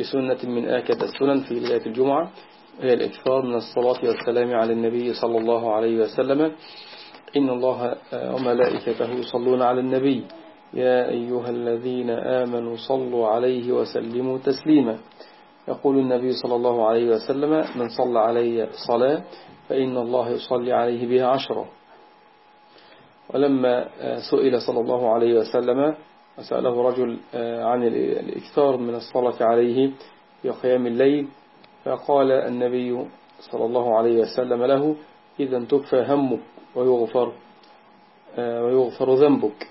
بسنة من آكد السنن في ليلة الجمعة هي الإكثار من الصلاة والسلام على النبي صلى الله عليه وسلم. إن الله وملائكته يصلون على النبي. يا أيها الذين آمنوا صلوا عليه وسلموا تسليما. يقول النبي صلى الله عليه وسلم من صلى علي صلاة فإن الله يصلي عليه بها عشرة. ولما سئل صلى الله عليه وسلم وسأله رجل عن الإكثار من الصلاة عليه في قيام الليل فقال النبي صلى الله عليه وسلم له إذا تكفى همك ويغفر ويغفر ذنبك.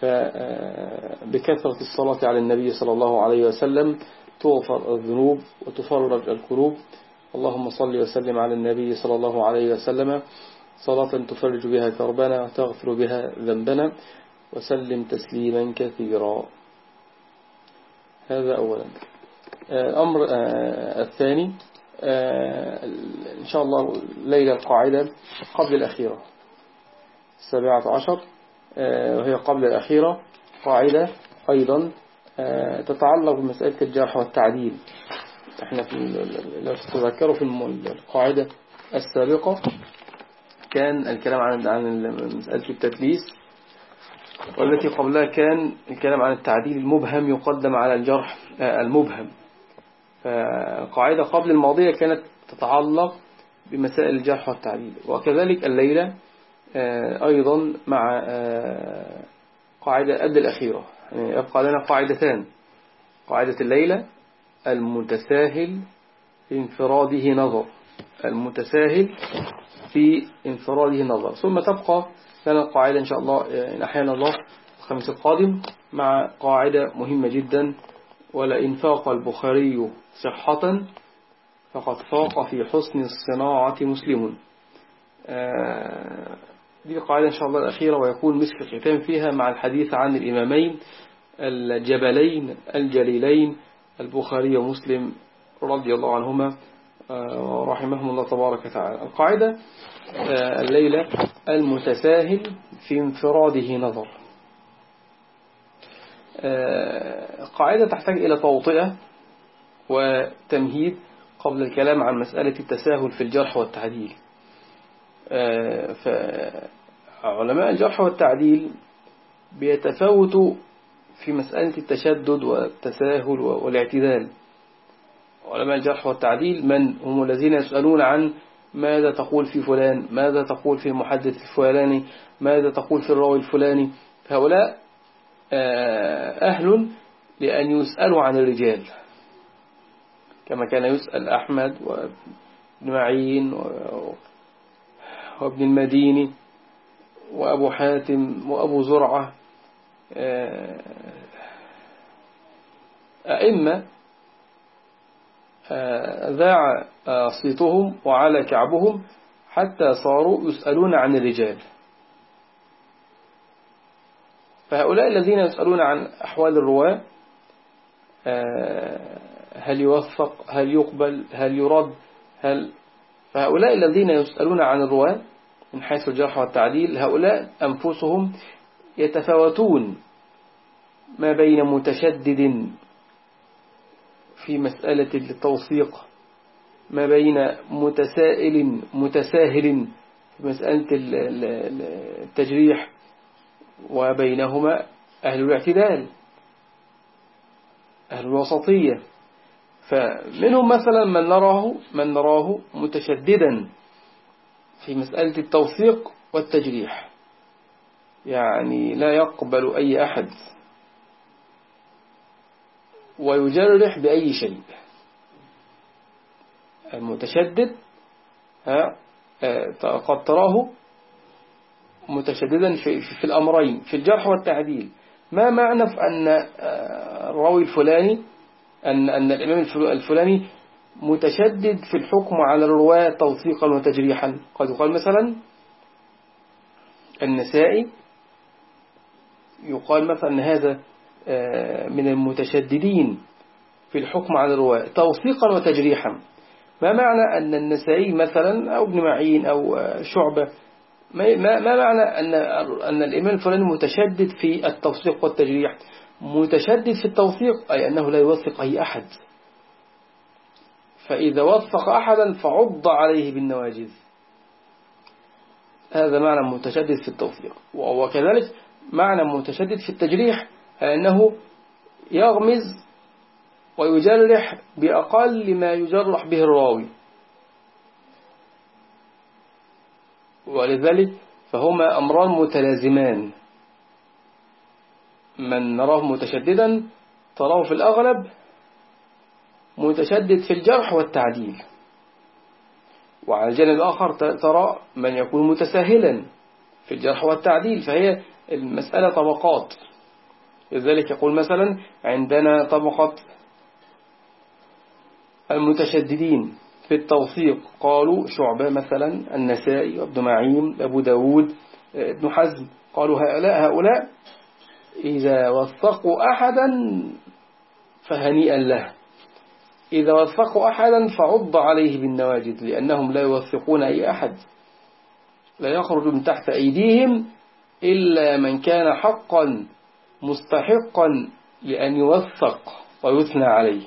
فبكثرة الصلاة على النبي صلى الله عليه وسلم تغفر الذنوب وتفرج الكروب اللهم صل وسلم على النبي صلى الله عليه وسلم. صلاة تفرج بها كربنا وتغفر بها ذنبنا. وسلم تسليما كثيرا. هذا أولا. الأمر الثاني إن شاء الله ليلة القاعدة قبل الأخيرة. السابعة عشر وهي قبل الأخيرة قاعدة أيضا تتعلق بمسألة الجرح والتعديل. إحنا في لو تتذكروا في القاعدة السابقة كان الكلام عن عن مسألة التدليس والتي قبلها كان الكلام عن التعديل المبهم يقدم على الجرح المبهم. فالقاعدة قبل الماضية كانت تتعلق بمسائل الجرح والتعديل وكذلك الليلة أيضا مع قاعدة قبل الأخيرة. يعني يبقى لنا قاعدتان. قاعدة الليلة المتساهل في انفراده نظر. المتساهل في انفراده نظر. ثم تبقى لنا قاعدة إن شاء الله إن أحيانا الله الخميس القادم مع قاعدة مهمة جدا. ولئن فاق البخاري صحة فقد فاق في حسن الصناعة مسلم. دي قاعدة إن شاء الله الأخيرة ويكون مسك الختام فيها مع الحديث عن الإمامين الجبلين الجليلين البخاري ومسلم رضي الله عنهما. ورحمهم الله تبارك وتعالى. القاعدة الليلة المتساهل في انفراده نظر. قاعدة تحتاج إلى توطئة وتمهيد قبل الكلام عن مسألة التساهل في الجرح والتعديل. فعلماء الجرح والتعديل بيتفاوتوا في مسألة التشدد والتساهل والاعتدال. علماء الجرح والتعديل من هم الذين يسألون عن ماذا تقول في فلان ماذا تقول في المحدث الفلاني ماذا تقول في الراوي الفلاني. هؤلاء أهل لأن يسألوا عن الرجال. كما كان يسأل أحمد وابن معين وابن المديني وأبو حاتم وأبو زرعة أئمة ذاع صيتهم وعلى كعبهم حتى صاروا يسألون عن الرجال. فهؤلاء الذين يسألون عن أحوال الرواة هل يوفق هل يقبل هل يرد هل فهؤلاء الذين يسألون عن الرواة من حيث الجرح والتعديل هؤلاء أنفسهم يتفاوتون ما بين متشدد في مسألة التوثيق ما بين متسائل متساهل في مسألة التجريح وبينهما أهل الاعتدال أهل الوسطية. فمنهم مثلا من نراه من نراه متشددا في مسألة التوثيق والتجريح. يعني لا يقبل أي أحد. ويجرح بأي شيء. المتشدد قد تراه متشددا في, في الأمرين في الجرح والتعديل. ما معنى أن آه، الراوي الفلاني أن, أن الإمام الفلاني متشدد في الحكم على الرواة توثيقا وتجريحا؟ قد يقال مثلا النسائي يقال مثلا هذا من المتشددين في الحكم على الرواة توثيقا وتجريحا. ما معنى أن النسائي مثلا أو ابن معين أو آه، شعبة؟ ما ما معنى أن أن الإمام الفلاني متشدد في التوثيق والتجريح؟ متشدد في التوثيق أي أنه لا يوثق أي أحد. فإذا وثق أحدا فعض عليه بالنواجذ. هذا معنى متشدد في التوثيق. وكذلك معنى متشدد في التجريح أنه يغمز ويجرح بأقل ما يجرح به الراوي. ولذلك فهما أمران متلازمان. من نراه متشددا تراه في الأغلب متشدد في الجرح والتعديل. وعلى الجانب الآخر ترى من يكون متساهلا في الجرح والتعديل فهي المسألة طبقات. لذلك يقول مثلا عندنا طبقة المتشددين في التوثيق قالوا شعبة مثلا النسائي وابن معين أبو داود ابن حزم قالوا هؤلاء هؤلاء إذا وثقوا أحدا فهنيئا له إذا وثقوا أحدا فعض عليه بالنواجد لأنهم لا يوثقون أي أحد لا يخرج من تحت أيديهم إلا من كان حقا مستحقا لأن يوثق ويثنى عليه.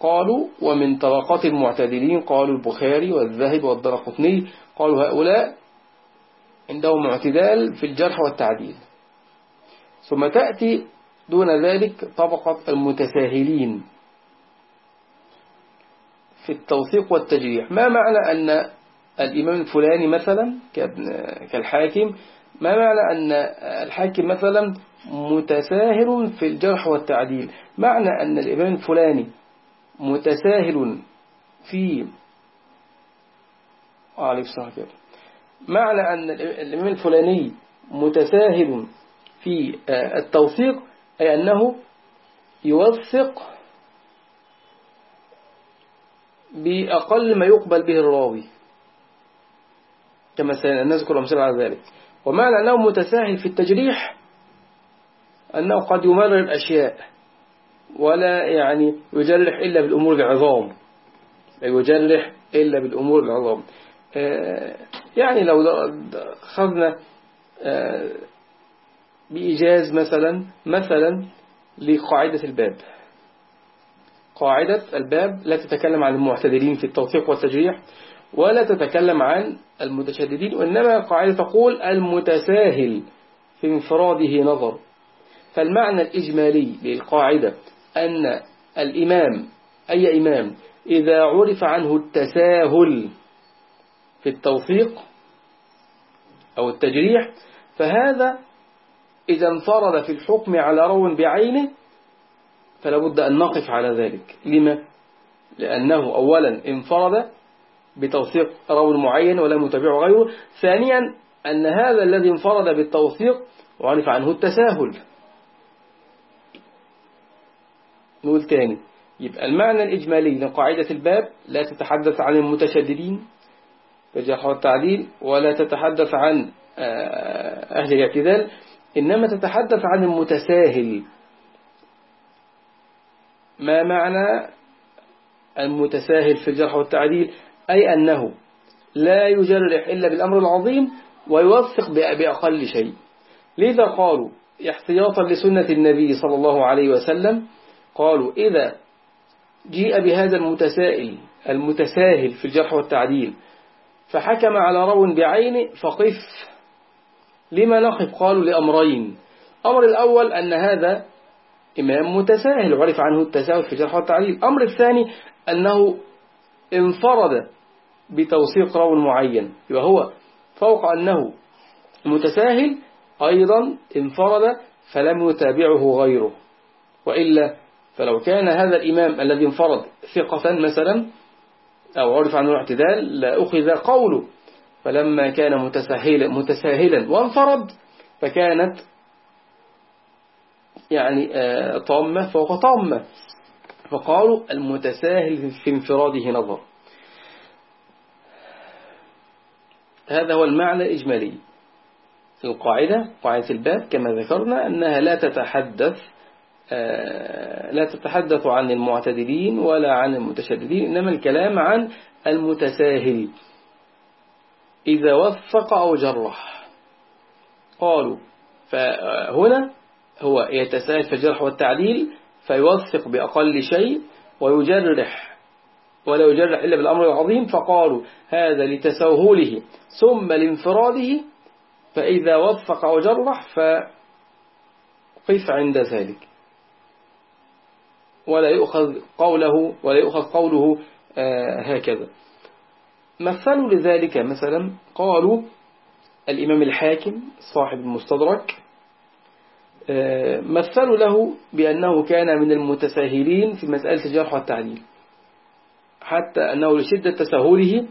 قالوا ومن طبقات المعتدلين قالوا البخاري والذهب والدرقطني قالوا هؤلاء عندهم اعتدال في الجرح والتعديل. ثم تأتي دون ذلك طبقة المتساهلين في التوثيق والتجريح. ما معنى أن الإمام الفلاني مثلا كالحاكم ما معنى أن الحاكم مثلا متساهل في الجرح والتعديل؟ معنى أن الإمام الفلاني متساهل في عليه الصلاة معنى أن الإمام الفلاني متساهل في التوثيق أي أنه يوثق بأقل ما يقبل به الراوي. كما سنذكر أمثلة على ذلك. ومعنى أنه متساهل في التجريح أنه قد يمرر الأشياء ولا يعني يجرح إلا بالأمور العظام لا يجرح إلا بالأمور العظام آه، يعني لو خذنا آه، بإيجاز مثلا مثلا لقاعدة الباب. قاعدة الباب لا تتكلم عن المعتدلين في التوثيق والتجريح. ولا تتكلم عن المتشددين وإنما القاعدة تقول المتساهل في انفراده نظر فالمعنى الإجمالي للقاعدة أن الإمام أي إمام إذا عرف عنه التساهل في التوثيق أو التجريح فهذا إذا انفرد في الحكم على رو بعينه فلا بد أن نقف على ذلك لما؟ لأنه أولا انفرد بتوثيق رو معين ولا متابع غيره. ثانيا أن هذا الذي انفرد بالتوثيق وعرف عنه التساهل. نقول تاني يبقى المعنى الإجمالي لقاعدة الباب لا تتحدث عن المتشددين في والتعديل ولا تتحدث عن آه، أهل الاعتدال إنما تتحدث عن المتساهل. ما معنى المتساهل في الجرح والتعديل؟ أي أنه لا يجرح إلا بالأمر العظيم ويوثق بأقل شيء. لذا قالوا احتياطا لسنة النبي صلى الله عليه وسلم قالوا إذا جيء بهذا المتسائل المتساهل في الجرح والتعديل فحكم على رو بعينه فقف. لما نقف؟ قالوا لأمرين. أمر الأول أن هذا إمام متساهل وعرف عنه التساهل في الجرح والتعديل. الأمر الثاني أنه انفرد بتوثيق رو معين. وهو فوق أنه متساهل أيضا انفرد فلم يتابعه غيره. وإلا فلو كان هذا الإمام الذي انفرد ثقة مثلا أو عرف عنه الاعتدال لأخذ قوله. فلما كان متساهلا, متساهلا وانفرد فكانت يعني آه، طامة فوق طامة. فقالوا المتساهل في انفراده نظر. هذا هو المعنى الإجمالي القاعدة قاعدة الباب كما ذكرنا أنها لا تتحدث آه، لا تتحدث عن المعتدلين ولا عن المتشددين إنما الكلام عن المتساهل. إذا وفق أو جرح. قالوا فهنا هو يتساهل في الجرح والتعديل فيوثق بأقل شيء ويجرح. ولا يجرح إلا بالأمر العظيم فقالوا هذا لتساهله. ثم لانفراده فإذا وفق وجرح فقف عند ذلك. ولا يؤخذ قوله ولا يؤخذ قوله آه، هكذا. مثلوا لذلك مثلا قالوا الإمام الحاكم صاحب المستدرك آه، مثلوا له بأنه كان من المتساهلين في مسألة الجرح والتعديل حتى أنه لشدة تساهله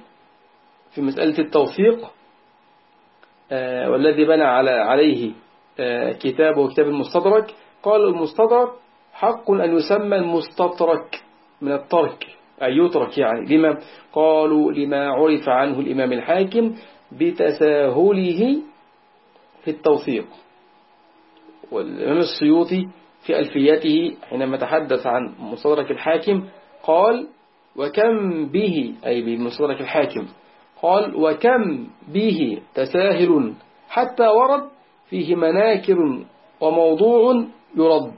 في مسألة التوثيق آه، والذي بنى على عليه كتابه كتاب المستدرك قال المستدرك حق أن يسمى المستطرك من الترك أي يترك يعني. لما؟ قالوا لما عرف عنه الإمام الحاكم بتساهله في التوثيق والإمام السيوطي في ألفياته حينما تحدث عن مستدرك الحاكم قال وكم به؟ أي بمستدرك الحاكم. قال وكم به؟ تساهل. حتى ورد فيه مناكر وموضوع يرد.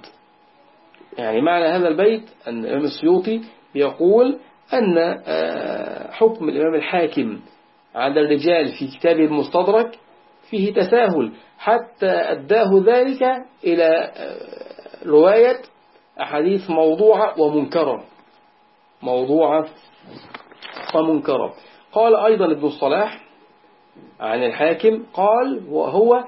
يعني معنى هذا البيت أن الإمام السيوطي يقول أن آه، حكم الإمام الحاكم على الرجال في كتابه المستدرك فيه تساهل. حتى أداه ذلك إلى آه، رواية أحاديث موضوعة ومنكرة. موضوعة ومنكرة قال أيضا ابن الصلاح عن الحاكم قال وهو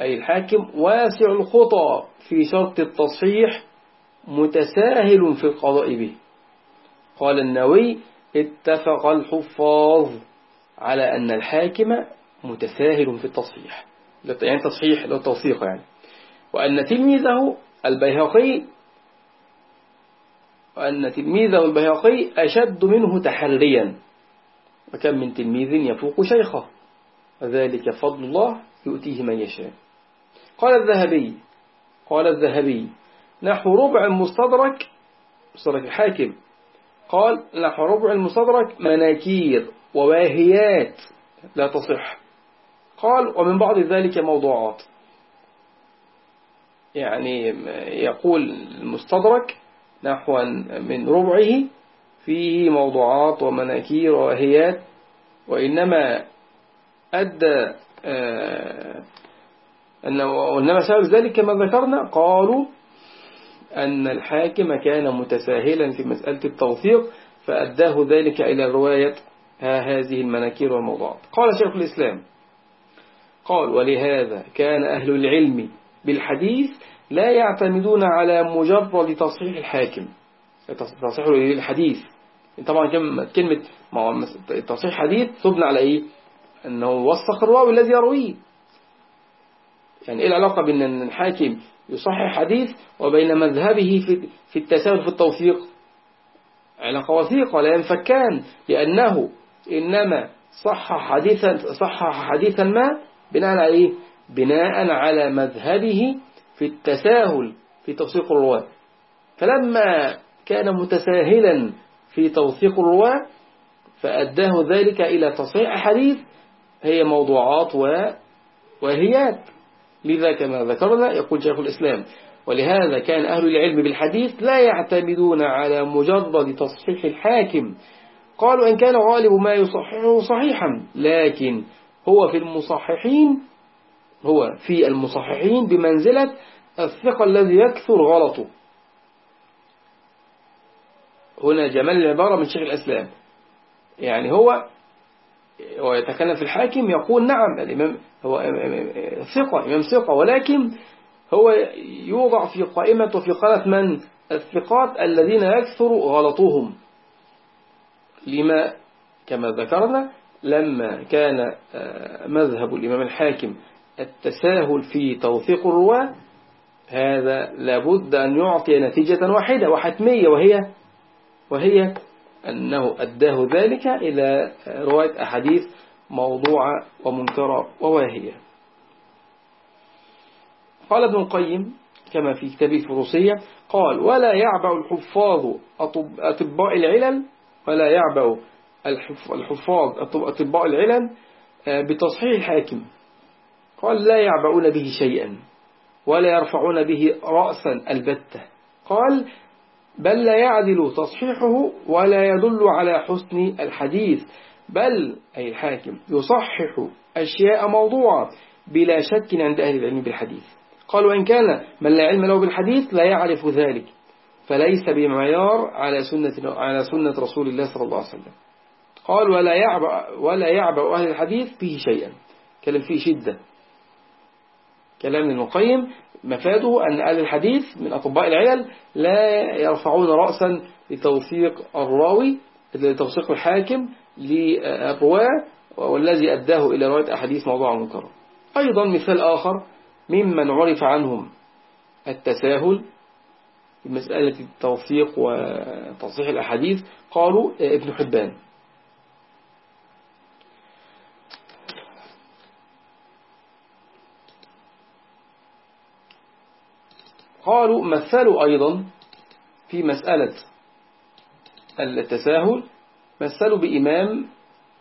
أي الحاكم واسع الخطى في شرط التصحيح متساهل في القضاء به. قال النووي اتفق الحفاظ على أن الحاكم متساهل في التصحيح. يعني تصحيح لو توثيق يعني. وأن تلميذه البيهقي وأن تلميذه البيهقي أشد منه تحريا. وكم من تلميذ يفوق شيخه. وذلك فضل الله يؤتيه من يشاء. قال الذهبي قال الذهبي نحو ربع المستدرك مستدرك الحاكم قال نحو ربع المستدرك مناكير وواهيات لا تصح. قال ومن بعض ذلك موضوعات. يعني يقول المستدرك نحو من ربعه فيه موضوعات ومناكير وواهيات وإنما أدى آه، وإنما سبب ذلك كما ذكرنا قالوا أن الحاكم كان متساهلا في مسألة التوثيق فأداه ذلك إلى رواية هذه المناكير والموضوعات. قال شيخ الإسلام قال ولهذا كان أهل العلم بالحديث لا يعتمدون على مجرد تصحيح الحاكم. تصحيح الحديث. طبعا كلمة تصحيح حديث تبنى على إيه؟ أنه وثق الراوي الذي يرويه. يعني إيه العلاقة بين أن الحاكم يصحح حديث وبين مذهبه في في التساهل في التوثيق؟ علاقة وثيقة لا ينفكان لأنه إنما صحح حديثا صحح حديثا ما بناء على إيه؟ بناء على مذهبه في التساهل في توثيق الرواة. فلما كان متساهلا في توثيق الرواة فأداه ذلك إلى تصحيح حديث هي موضوعات وهيات. لذا كما ذكرنا يقول شيخ الإسلام ولهذا كان أهل العلم بالحديث لا يعتمدون على مجرد تصحيح الحاكم. قالوا إن كان غالب ما يصححه صحيحا لكن هو في المصححين هو في المصححين بمنزلة الثقة الذي يكثر غلطه. هنا جمال العبارة من شيخ الإسلام. يعني هو ويتكلم في الحاكم يقول نعم الإمام هو ثقة إمام ثقة ولكن هو يوضع في قائمة وفي قالة من؟ الثقات الذين يكثر غلطهم. لما كما ذكرنا لما كان مذهب الإمام الحاكم التساهل في توثيق الرواة هذا لابد أن يعطي نتيجة واحدة وحتمية وهي وهي أنه أداه ذلك إلى رواية أحاديث موضوعة ومنكرة وواهية. قال ابن القيم كما في كتابه الفروسية قال ولا يعبأ الحفاظ أطباء العلل ولا يعبأ الحفاظ أطباء العلل آه، بتصحيح الحاكم. قال لا يعبؤون به شيئا ولا يرفعون به رأسا البتة. قال بل لا يعدل تصحيحه ولا يدل على حسن الحديث. بل أي الحاكم يصحح أشياء موضوعة بلا شك عند أهل العلم بالحديث. قال وإن كان من لا علم له بالحديث لا يعرف ذلك فليس بمعيار على سنة, على سنة رسول الله صلى الله عليه وسلم. قال ولا يعبأ, ولا يعبأ أهل الحديث فيه شيئا كلام فيه شدة. كلام المقيم مفاده أن أهل الحديث من أطباء العلل لا يرفعون رأسا لتوثيق الراوي لتوثيق الحاكم للرواة والذي أداه إلى رواية أحاديث موضوع منكر. أيضا مثال آخر ممن عرف عنهم التساهل في مسألة التوثيق وتصحيح الأحاديث قالوا ابن حبان. قالوا مثلوا أيضا في مسألة التساهل مثلوا بإمام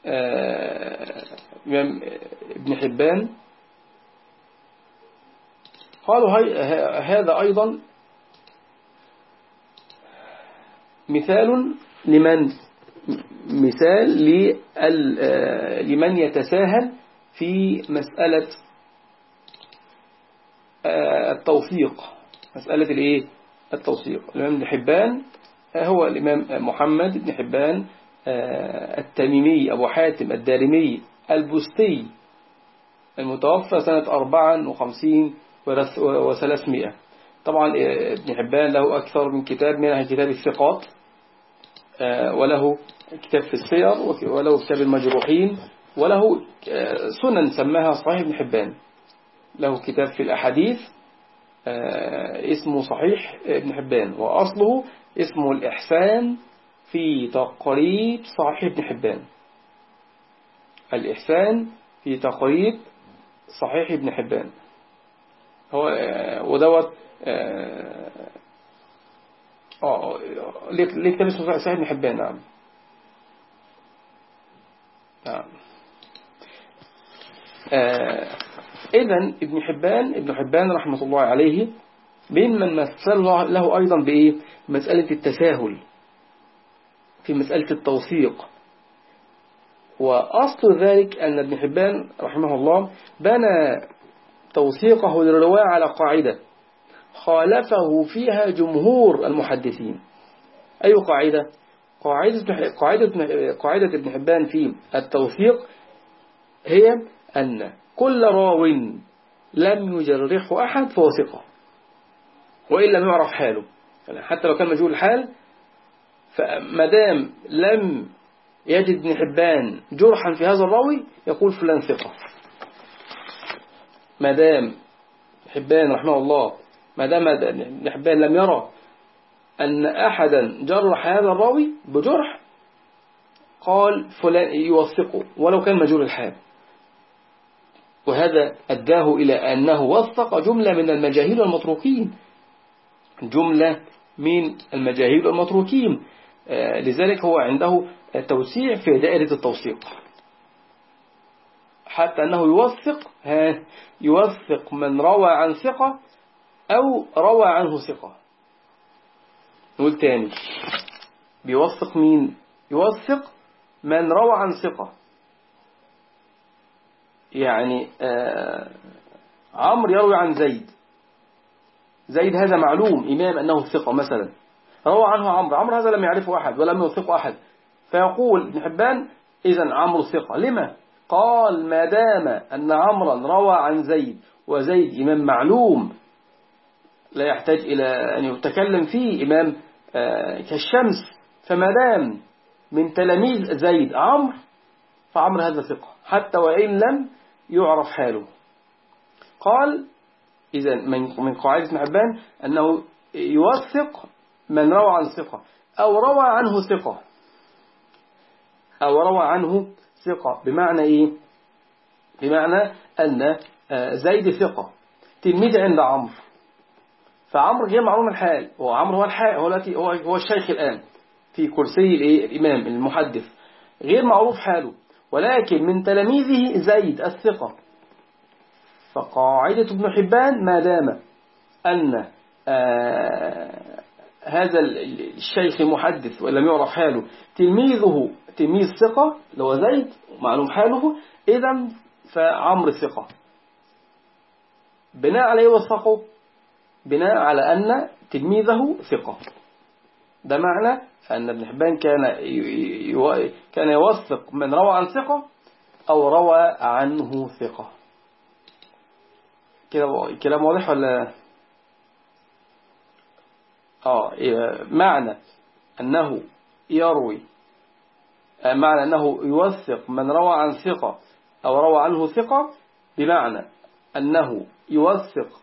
آه، إمام ابن حبان. قالوا هذا أيضا مثال لمن مثال آه، لمن يتساهل في مسألة آه، التوثيق مسألة الإيه؟ التوثيق. الإمام ابن حبان هو الإمام محمد بن حبان آه، التميمي أبو حاتم الدارمي البستي المتوفى سنة 54 وثلاثمائة. طبعا آه، ابن حبان له أكثر من كتاب منها كتاب الثقات آه، وله كتاب في السير وله كتاب المجروحين وله سنن سماها صحيح ابن حبان. له كتاب في الأحاديث آه، اسمه صحيح ابن حبان وأصله اسمه الإحسان في تقريب صحيح ابن حبان. الإحسان في تقريب صحيح ابن حبان. هو آه، ودوت آه, آه، ليه كتاب اسمه صحيح ابن حبان نعم. نعم. آه إذا ابن حبان ابن حبان رحمة الله عليه ممن مثل له أيضا بإيه مسألة التساهل في مسألة التوثيق وأصل ذلك أن ابن حبان رحمه الله بنى توثيقه للرواية على قاعدة خالفه فيها جمهور المحدثين أي قاعدة؟ قاعدة, قاعدة, قاعدة ابن حبان في التوثيق هي أن كل راو لم يجرحه أحد فهو ثقة. وإن لم يعرف حاله. يعني حتى لو كان مجهول الحال فمدام لم يجد ابن حبان جرحا في هذا الراوي يقول فلان ثقة. مدام حبان رحمه الله مدام ابن حبان لم يرى أن أحدا جرح هذا الراوي بجرح قال فلان يوثقه ولو كان مجهول الحال. وهذا أداه إلى أنه وثق جملة من المجاهيل والمتروكين. جملة من المجاهيل والمتروكين. آه، لذلك هو عنده توسيع في دائرة التوثيق. حتى أنه يوثق يوثق من روى عن ثقة أو روى عنه ثقة. نقول تاني. بيوثق مين؟ يوثق من روى عن ثقة. يعني آه عمرو يروي عن زيد. زيد هذا معلوم إمام أنه ثقة مثلا. روى عنه عمرو عمرو هذا لم يعرفه أحد ولم يوثقه أحد. فيقول ابن حبان إذا عمرو ثقة. لما؟ قال ما دام أن عمرا روى عن زيد وزيد إمام معلوم لا يحتاج إلى أن يتكلم فيه إمام آه، كالشمس. فما دام من تلاميذ زيد عمرو فعمرو هذا ثقة. حتى وإن لم يعرف حاله. قال إذا من قاعدة ابن حبان أنه يوثق من روى عن ثقة أو روى عنه ثقة. أو روى عنه ثقة. بمعنى إيه؟ بمعنى أن آه، زيد ثقة. تلميذ عند عمرو. فعمرو غير معلوم الحال. هو عمرو هو الحال هو هو الشيخ الآن في كرسي الإمام المحدث. غير معروف حاله. ولكن من تلاميذه زيد الثقة. فقاعدة ابن حبان ما دام أن آه هذا الشيخ محدث ولم يعرف حاله تلميذه تلميذ ثقة هو زيد معلوم حاله إذا فعمر ثقة. بناء عليه وثقه بناء على أن تلميذه ثقة. ده معنى أن ابن حبان كان كان يوثق من روى عن ثقة أو روى عنه ثقة. كده كلام واضح ولا؟ آه معنى أنه يروي آه، معنى أنه يوثق من روى عن ثقة أو روى عنه ثقة بمعنى أنه يوثق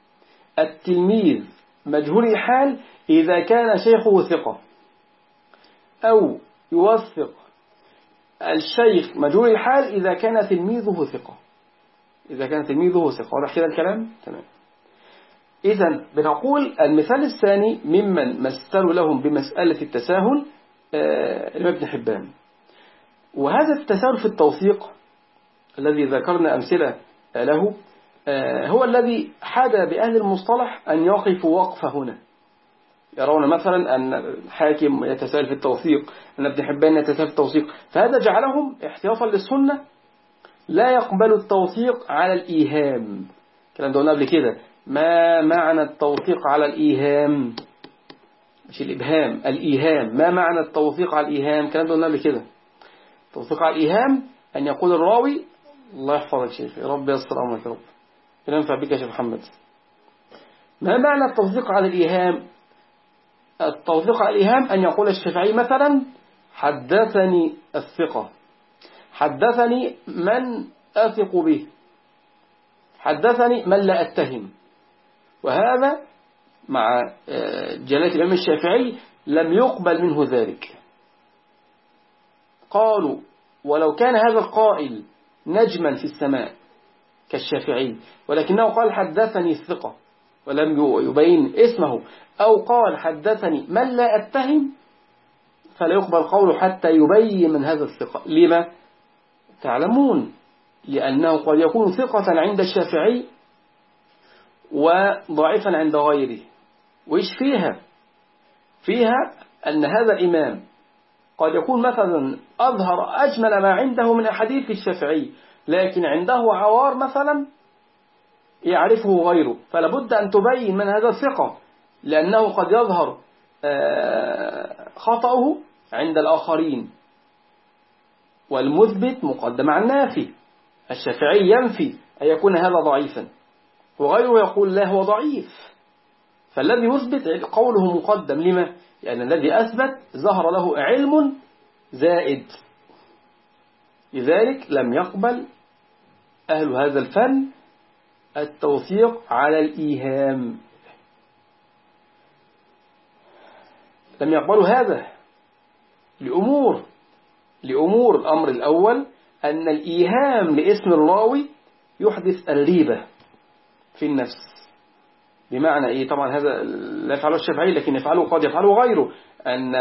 التلميذ مجهول الحال إذا كان شيخه ثقة أو يوثق الشيخ مجهول الحال إذا كان تلميذه ثقة. إذا كان تلميذه ثقة. واضح كده الكلام؟ تمام. إذا بنقول المثال الثاني ممن مثلوا لهم بمسألة التساهل آه، الإمام ابن حبان. وهذا التساهل في التوثيق الذي ذكرنا أمثلة له آه، هو الذي حدا بأهل المصطلح أن يقفوا وقفة هنا. يرون مثلا أن الحاكم يتساهل في التوثيق أن ابن حبان يتساهل في التوثيق. فهذا جعلهم احتياطا للسنة لا يقبل التوثيق على الإيهام. كلام ده قبل كده. ما معنى التوثيق على الإيهام؟ مش الإبهام الإيهام. ما معنى التوثيق على الإيهام؟ كلام ده قبل كده. التوثيق على الإيهام أن يقول الراوي الله يحفظك شيخ يا رب يسر أمرك يا رب. ينفع بك يا شيخ محمد. ما معنى التوثيق على الإيهام؟ التوثيق على الإيهام أن يقول الشافعي مثلا حدثني الثقة. حدثني من أثق به. حدثني من لا أتهم. وهذا مع آه، جلالة الإمام الشافعي لم يقبل منه ذلك. قالوا ولو كان هذا القائل نجما في السماء كالشافعي ولكنه قال حدثني الثقة. ولم يبين اسمه أو قال حدثني من لا أتهم فلا يقبل قوله حتى يبين من هذا الثقة لما؟ تعلمون لأنه قد يكون ثقة عند الشافعي وضعيفا عند غيره وإيش فيها؟ فيها أن هذا الإمام قد يكون مثلا أظهر أجمل ما عنده من أحاديث الشافعي لكن عنده عوار مثلا يعرفه غيره. فلا بد أن تبين من هذا الثقة لأنه قد يظهر آه، خطأه عند الآخرين. والمثبت مقدم عن النافي. الشافعي ينفي أن يكون هذا ضعيفا وغيره يقول لا هو ضعيف. فالذي يثبت قوله مقدم لما؟ لأن الذي أثبت ظهر له علم زائد. لذلك لم يقبل أهل هذا الفن التوثيق على الإيهام. لم يقبلوا هذا لأمور لأمور الأمر الأول أن الإيهام لاسم الراوي يحدث الريبة في النفس. بمعنى إيه؟ طبعا هذا لا يفعله الشافعي لكن يفعله قد يفعله غيره أن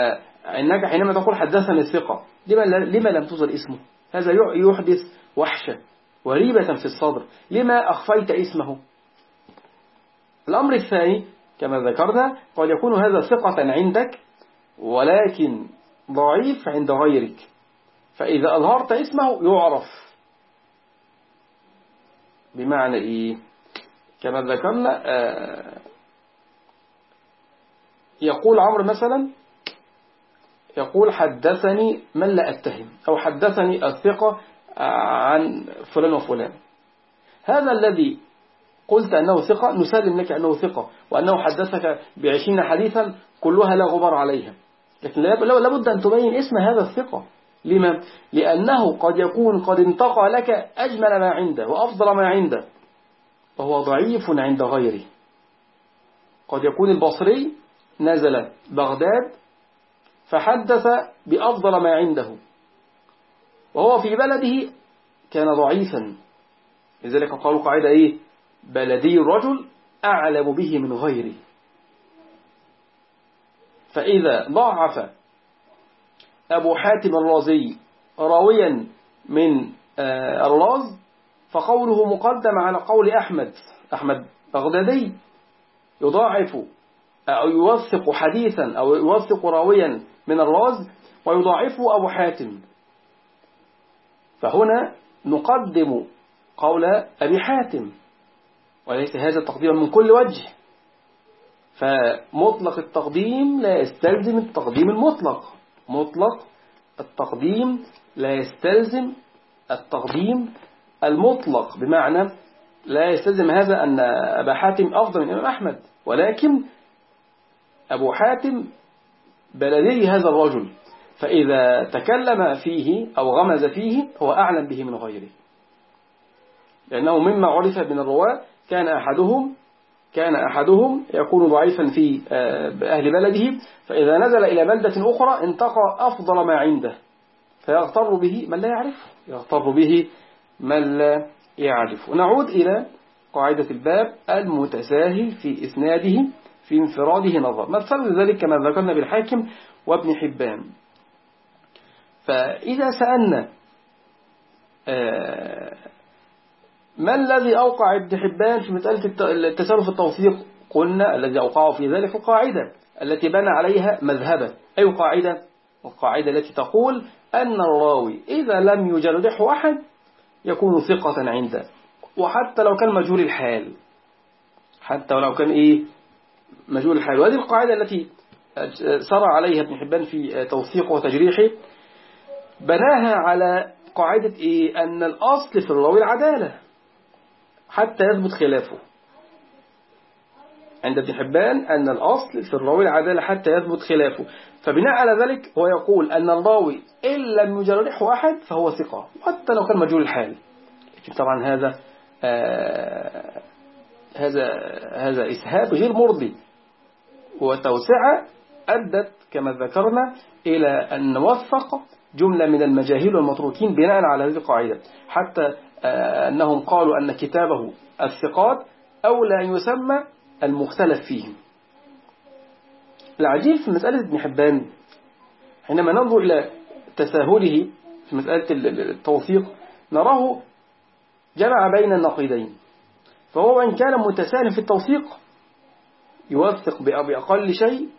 إنك حينما تقول حدثني الثقة لما, لما لم تظهر اسمه؟ هذا يحدث وحشة. وريبة في الصدر. لما أخفيت اسمه؟ الأمر الثاني كما ذكرنا قد يكون هذا ثقة عندك ولكن ضعيف عند غيرك. فإذا أظهرت اسمه يعرف. بمعنى إيه؟ كما ذكرنا آه يقول عمرو مثلا يقول حدثني من لا أتهم أو حدثني الثقة عن فلان وفلان. هذا الذي قلت أنه ثقة نسلم لك أنه ثقة وأنه حدثك بعشرين حديثا كلها لا غبار عليها. لكن لابد أن تبين اسم هذا الثقة. لما؟ لأنه قد يكون قد انتقى لك أجمل ما عنده وأفضل ما عنده وهو ضعيف عند غيره. قد يكون البصري نزل بغداد فحدث بأفضل ما عنده. وهو في بلده كان ضعيفا. لذلك قالوا قاعدة إيه؟ بلدي الرجل أعلم به من غيره فإذا ضعف أبو حاتم الرازي راويا من آه، الراز فقوله مقدم على قول أحمد أحمد بغدادي يضاعف أو يوثق حديثا أو يوثق راويا من الراز ويضاعفه أبو حاتم. فهنا نقدم قول أبي حاتم وليس هذا التقديم من كل وجه. فمطلق التقديم لا يستلزم التقديم المطلق. مطلق التقديم لا يستلزم التقديم المطلق. بمعنى لا يستلزم هذا أن أبا حاتم أفضل من إمام أحمد ولكن أبو حاتم بلدي هذا الرجل. فإذا تكلم فيه أو غمز فيه هو أعلم به من غيره. لأنه مما عرف من الرواة كان أحدهم كان أحدهم يكون ضعيفا في آه، أهل بلده فإذا نزل إلى بلدة أخرى انتقى أفضل ما عنده. فيغتر به من لا يعرف يغتر به من لا يعرف. ونعود إلى قاعدة الباب المتساهل في إسناده في انفراده نظر. مثل ذلك كما ذكرنا بالحاكم وابن حبان. فإذا سألنا آه، ما الذي أوقع ابن حبان في مسألة التسلف التوثيق؟ قلنا الذي أوقعه في ذلك القاعدة التي بنى عليها مذهبا. أي قاعدة؟ القاعدة التي تقول أن الراوي إذا لم يجرحه أحد يكون ثقة عنده. وحتى لو كان مجهول الحال. حتى ولو كان إيه؟ مجهول الحال. وهذه القاعدة التي سرى عليها ابن حبان في توثيقه وتجريحه. بناها على قاعدة إيه؟ أن الأصل في الراوي العدالة. حتى يثبت خلافه. عند ابن حبان أن الأصل في الراوي العدالة حتى يثبت خلافه. فبناء على ذلك هو يقول أن الراوي إن لم يجرحه أحد فهو ثقة حتى لو كان مجهول الحال. لكن طبعا هذا آه هذا هذا إسهاب غير مرضي. وتوسعة أدت كما ذكرنا إلى أن نوثق جملة من المجاهيل والمتروكين بناء على هذه القاعدة. حتى آه، أنهم قالوا أن كتابه الثقات أولى أن يسمى المختلف فيه العجيب في مسألة ابن حبان حينما ننظر إلى تساهله في مسألة التوثيق نراه جمع بين النقيضين. فهو إن كان متساهل في التوثيق يوثق بأقل شيء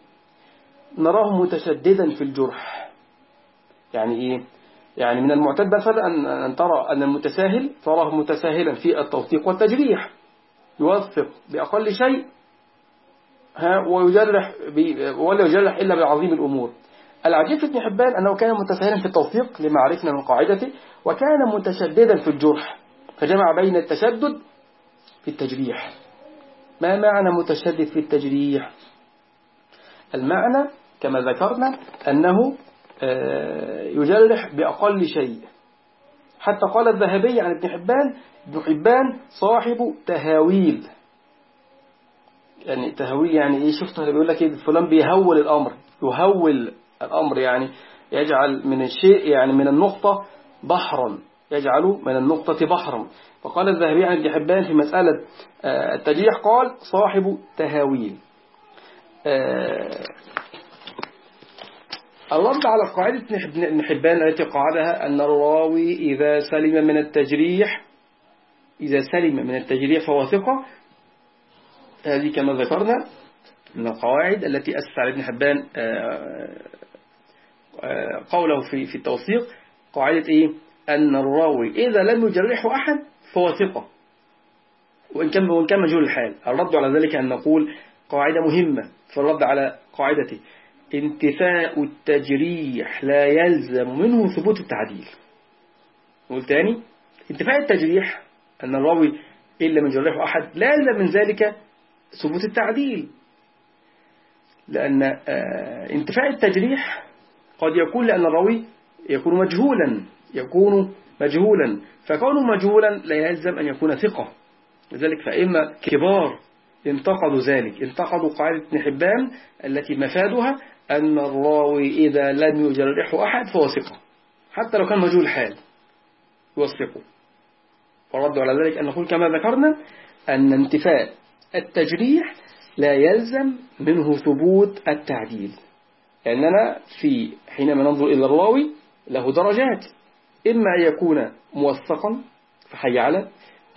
نراه متشددا في الجرح. يعني إيه؟ يعني من المعتاد مثلا أن ترى أن المتساهل تراه متساهلا في التوثيق والتجريح. يوثق بأقل شيء ها ويجرح ولا يجرح إلا بعظيم الأمور. العجيب في ابن حبان أنه كان متساهلا في التوثيق لما عرفنا من قاعدته وكان متشددا في الجرح فجمع بين التشدد في التجريح. ما معنى متشدد في التجريح؟ المعنى كما ذكرنا أنه يجرح بأقل شيء. حتى قال الذهبي عن ابن حبان ابن حبان صاحب تهاويل. يعني تهويل يعني إيه؟ شفت اللي بيقول لك إيه؟ فلان بيهول الأمر يهول الأمر يعني يجعل من الشيء يعني من النقطة بحرا يجعله من النقطة بحرا. فقال الذهبي عن ابن حبان في مسألة آه، التجريح قال صاحب تهاويل. آه، الرد على قاعدة ابن حبان التي قاعدها أن الراوي إذا سلم من التجريح إذا سلم من التجريح فهو ثقة. هذه كما ذكرنا من القواعد التي أسس على ابن حبان آه، آه، قوله في في التوثيق. قاعدة إيه؟ أن الراوي إذا لم يجرحه أحد فهو ثقة. وإن كان وإن كان مجهول الحال. الرد على ذلك أن نقول قاعدة مهمة في الرد على قاعدته. انتفاء التجريح لا يلزم منه ثبوت التعديل. نقول تاني انتفاء التجريح أن الراوي إلا من جرحه أحد لا يلزم من ذلك ثبوت التعديل. لأن آه، انتفاء التجريح قد يكون لأن الراوي يكون مجهولا يكون مجهولا. فكونه مجهولا لا يلزم أن يكون ثقة. لذلك فإما كبار انتقدوا ذلك انتقدوا قاعدة ابن حبان التي مفادها أن الراوي إذا لم يجرحه أحد فهو ثقة حتى لو كان مجهول الحال يوثقه. فردوا على ذلك أن نقول كما ذكرنا أن انتفاء التجريح لا يلزم منه ثبوت التعديل. لأننا في حينما ننظر إلى الراوي له درجات. إما أن يكون موثقا فحي على.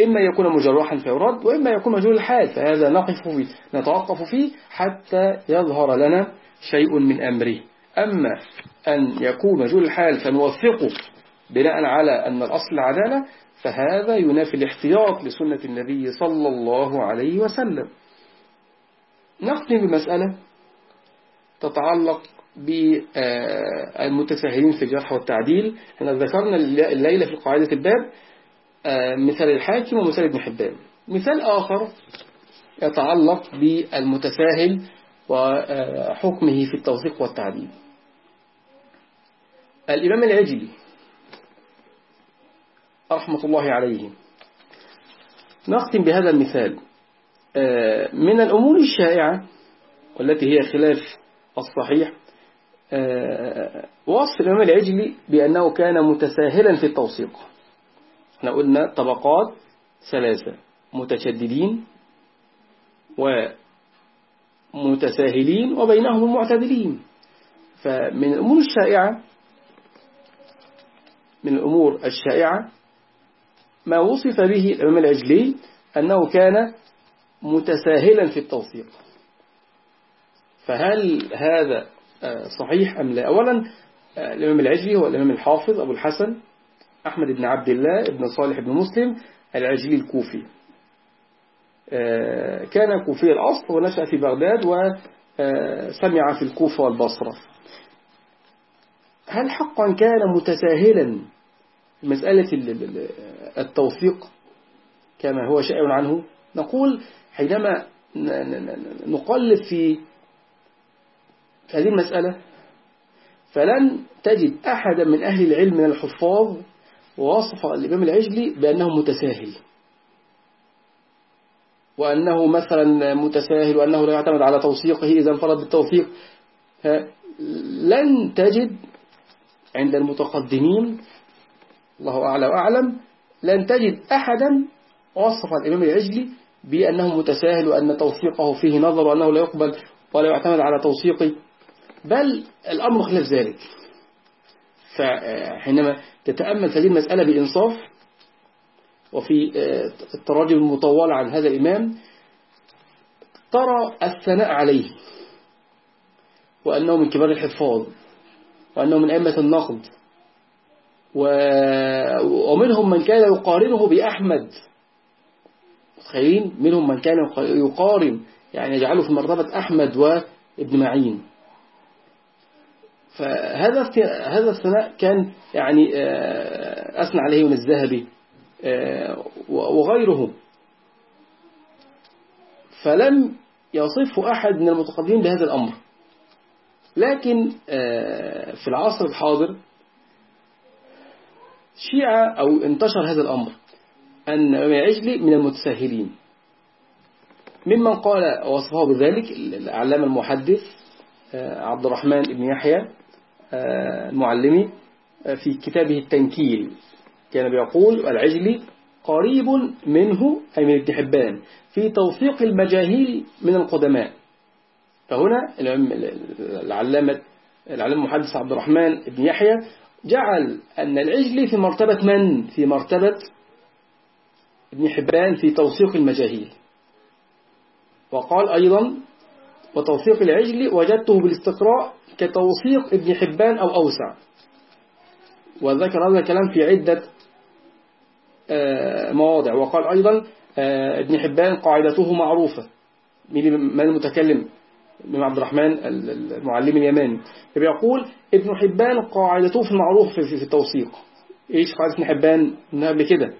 إما يكون مجرحا فيرد. وإما يكون مجهول الحال فهذا نقف فيه نتوقف فيه حتى يظهر لنا شيء من أمره. أما أن يكون مجهول الحال فنوثقه بناء على أن الأصل العدالة فهذا ينافي الاحتياط لسنة النبي صلى الله عليه وسلم. نختم بمسألة تتعلق بالمتساهلين في الجرح والتعديل. إحنا ذكرنا الليلة في قاعدة الباب آه، مثال الحاكم ومثال ابن حبان. مثال آخر يتعلق بالمتساهل وحكمه في التوثيق والتعديل. الإمام العجلي رحمة الله عليه نختم بهذا المثال آه، من الأمور الشائعة والتي هي خلاف الصحيح آه، وصف الإمام العجلي بأنه كان متساهلا في التوثيق. إحنا قلنا طبقات ثلاثة متشددين ومتساهلين وبينهم المعتدلين فمن الأمور الشائعة من الأمور الشائعة ما وصف به الإمام العجلي أنه كان متساهلا في التوثيق. فهل هذا صحيح أم لا؟ أولا الإمام العجلي هو الإمام الحافظ أبو الحسن أحمد بن عبد الله بن صالح بن مسلم العجلي الكوفي. كان كوفي الأصل ونشأ في بغداد وسمع في الكوفة والبصرة. هل حقا كان متساهلا مسألة التوثيق كما هو شائع عنه؟ نقول حينما نقلب في هذه المسألة فلن تجد أحدا من أهل العلم من الحفاظ ووصف الإمام العجلي بأنه متساهل. وأنه مثلا متساهل وأنه لا يعتمد على توثيقه إذا انفرد بالتوثيق لن تجد عند المتقدمين الله أعلى وأعلم لن تجد أحدا وصف الإمام العجلي بأنه متساهل وأن توثيقه فيه نظر وأنه لا يقبل ولا يعتمد على توثيقه. بل الأمر خلاف ذلك. فحينما تتأمل هذه المسألة بإنصاف وفي التراجم المطولة عن هذا الإمام ترى الثناء عليه وأنه من كبار الحفاظ وأنه من أئمة النقد ومنهم من كان يقارنه بأحمد. متخيلين؟ منهم من كان يقارن يعني يجعله في مرتبة أحمد وابن معين. فهذا هذا الثناء كان يعني آه، أثنى عليه من الذهبي. آه، وغيره فلم يصفه أحد من المتقدمين بهذا الأمر. لكن آه، في العصر الحاضر شيعة أو انتشر هذا الأمر أن عجلي من المتساهلين. ممن قال وصفه بذلك العلامة المحدث عبد الرحمن بن يحيى المعلمي في كتابه التنكيل. كان بيقول العجلي قريب منه أي من ابن حبان في توثيق المجاهيل من القدماء. فهنا العلامة العالم المحدث عبد الرحمن بن يحيى جعل أن العجلي في مرتبة من؟ في مرتبة ابن حبان في توثيق المجاهيل. وقال أيضا وتوثيق العجل وجدته بالاستقراء كتوثيق ابن حبان أو أوسع. وذكر هذا الكلام في عدة مواضع. وقال أيضا آه، ابن حبان قاعدته معروفة. من المتكلم؟ من عبد الرحمن المعلم اليماني. بيقول ابن حبان قاعدته في المعروف في التوثيق. إيش قاعدة ابن حبان؟ قبل كده.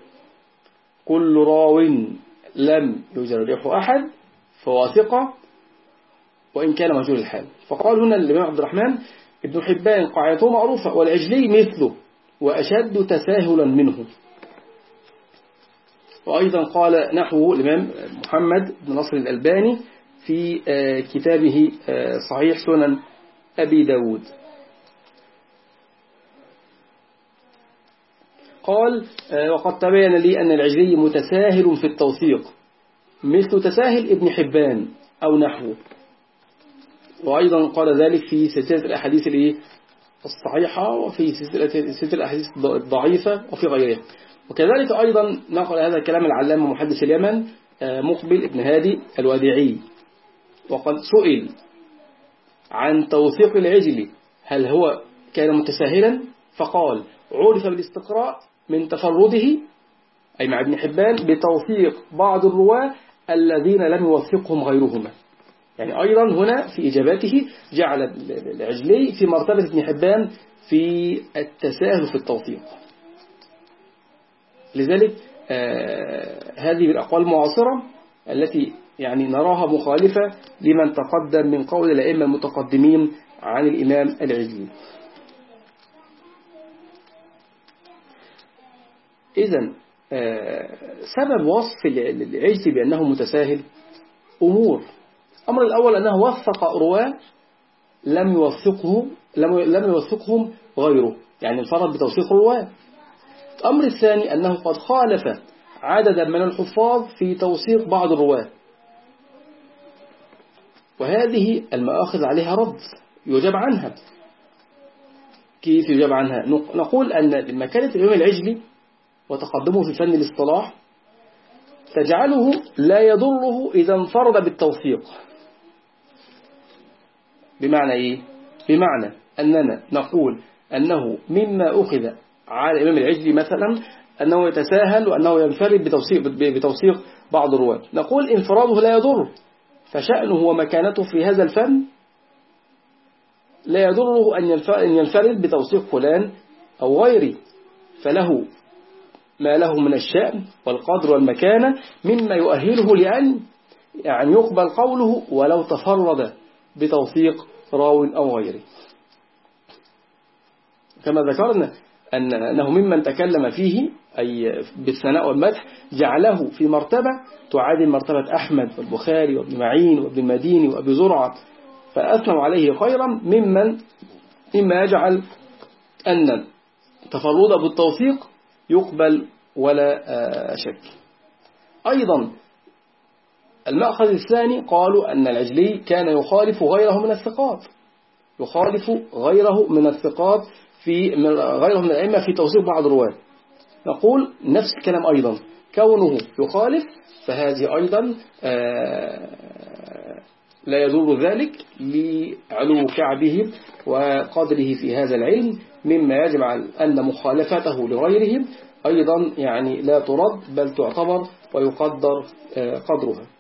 كل راو لم يجرحه أحد فواثقة وإن كان مجهول الحال. فقال هنا الإمام عبد الرحمن ابن حبان قاعدته معروفة والعجلي مثله وأشد تساهلا منه. وأيضا قال نحوه الإمام محمد بن نصر الألباني في آه، كتابه آه، صحيح سنن أبي داود. قال آه، وقد تبين لي أن العجلي متساهل في التوثيق مثل تساهل ابن حبان أو نحوه. وأيضا قال ذلك في سلسلة الأحاديث الصحيحة وفي سلسلة الأحاديث الضعيفة وفي غيرها. وكذلك أيضا نقل هذا الكلام العلامة محدث اليمن مقبل ابن هادي الوديعي. وقد سئل عن توثيق العجل هل هو كان متساهلا؟ فقال عرف بالاستقراء من تفرده أي مع ابن حبان بتوثيق بعض الرواة الذين لم يوثقهم غيرهما. يعني أيضا هنا في إجاباته جعل العجلي في مرتبة ابن حبان في التساهل في التوثيق. لذلك آه هذه الأقوال المعاصرة التي يعني نراها مخالفة لمن تقدم من قول الأئمة المتقدمين عن الإمام العجلي إذا آه، سبب وصف العجل بأنه متساهل أمور. الأمر الأول أنه وثق رواة لم يوثقه لم يوثقهم غيره. يعني انفرد بتوثيق الرواه الأمر الثاني أنه قد خالف عددا من الحفاظ في توثيق بعض الرواة. وهذه المآخذ عليها رد يجاب عنها. كيف يجاب عنها؟ نقول أن مكانة الإمام العجلي وتقدمه في فن الاصطلاح تجعله لا يضره إذا انفرد بالتوثيق. بمعنى إيه؟ بمعنى أننا نقول أنه مما أخذ على الإمام العجلي مثلا أنه يتساهل وأنه ينفرد بتوثيق, بتوثيق بعض الرواة. نقول انفراده لا يضر فشأنه ومكانته في هذا الفن لا يضره أن ينفرد بتوثيق فلان أو غيره فله ما له من الشأن والقدر والمكانة مما يؤهله لأن يعني يقبل قوله ولو تفرد بتوثيق راو أو غيره. كما ذكرنا أنه ممن تكلم فيه أي بالثناء والمدح جعله في مرتبة تعادل مرتبة أحمد والبخاري وابن معين وابن المديني وأبي زرعة. فأثنوا عليه خيرا ممن مما يجعل أن تفرد بالتوثيق يقبل ولا آه، شك. أيضا المأخذ الثاني قالوا أن العجلي كان يخالف غيره من الثقات يخالف غيره من الثقات في غيره من الأئمة في توصيف بعض الرواة. نقول نفس الكلام أيضا. كونه يخالف فهذه أيضا آه، لا يضر ذلك لعلو كعبه وقدره في هذا العلم مما يجمع أن مخالفته لغيرهم أيضا يعني لا ترد بل تعتبر ويقدر آه، قدرها.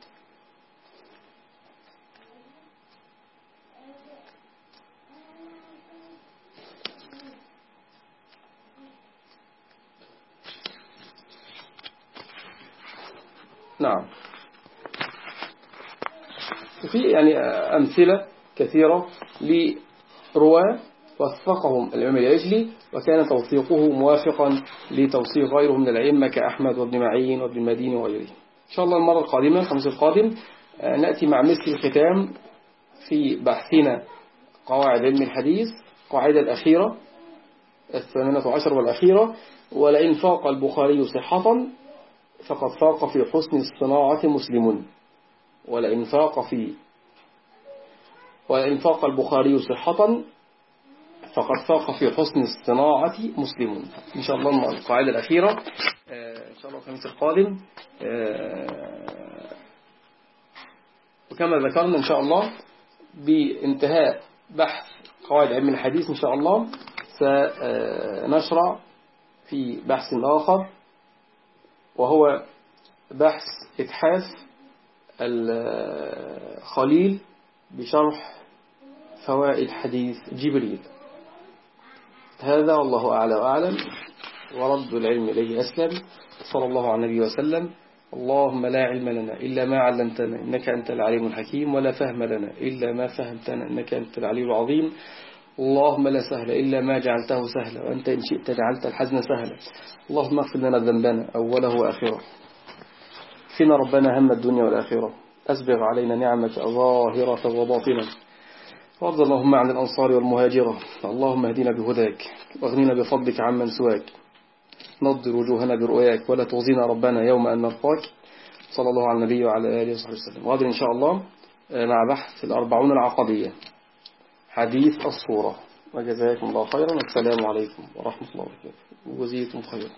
نعم. وفي يعني أمثلة كثيرة لرواة وثقهم الإمام العجلي وكان توثيقه موافقا لتوثيق غيره من الأئمة كأحمد وابن معين وابن المدين وغيره. إن شاء الله المرة القادمة الخميس القادم آه، نأتي مع مثل الختام في بحثنا قواعد علم الحديث قاعدة الأخيرة الثامنة عشر والأخيرة ولئن فاق البخاري صحة فقد فاق في حسن الصناعة مسلم. ولئن فاق في ولئن فاق البخاري صحة فقد فاق في حسن الصناعة مسلم. إن شاء الله القاعدة الأخيرة. آه، إن شاء الله الخميس القادم. آه، وكما ذكرنا إن شاء الله بانتهاء بحث قواعد علم الحديث إن شاء الله سنشرع في بحث آخر. وهو بحث إتحاف الخليل بشرح فوائد حديث جبريل. هذا والله أعلى وأعلم ورد العلم إليه أسلم صلى الله عليه النبي وسلم. اللهم لا علم لنا إلا ما علمتنا إنك أنت العليم الحكيم ولا فهم لنا إلا ما فهمتنا إنك أنت العليم العظيم. اللهم لا سهل إلا ما جعلته سهلا وأنت إن شئت جعلت الحزن سهلا. اللهم اغفر لنا ذنبنا أوله وآخره فينا ربنا هم الدنيا والآخرة. أسبغ علينا نعمك ظاهرة وباطنة. وأرض اللهم عن الأنصار والمهاجرة. اللهم اهدنا بهداك واغننا بفضلك عمن سواك. نضر وجوهنا برؤياك ولا تغزينا ربنا يوم أن نلقاك صلى الله على النبي وعلى آله وصحبه وسلم. وغدا إن شاء الله آه، مع بحث الأربعون العقدية. حديث الصورة. وجزاكم الله خيرا. والسلام عليكم ورحمة الله وبركاته. وجزيكم خيرا.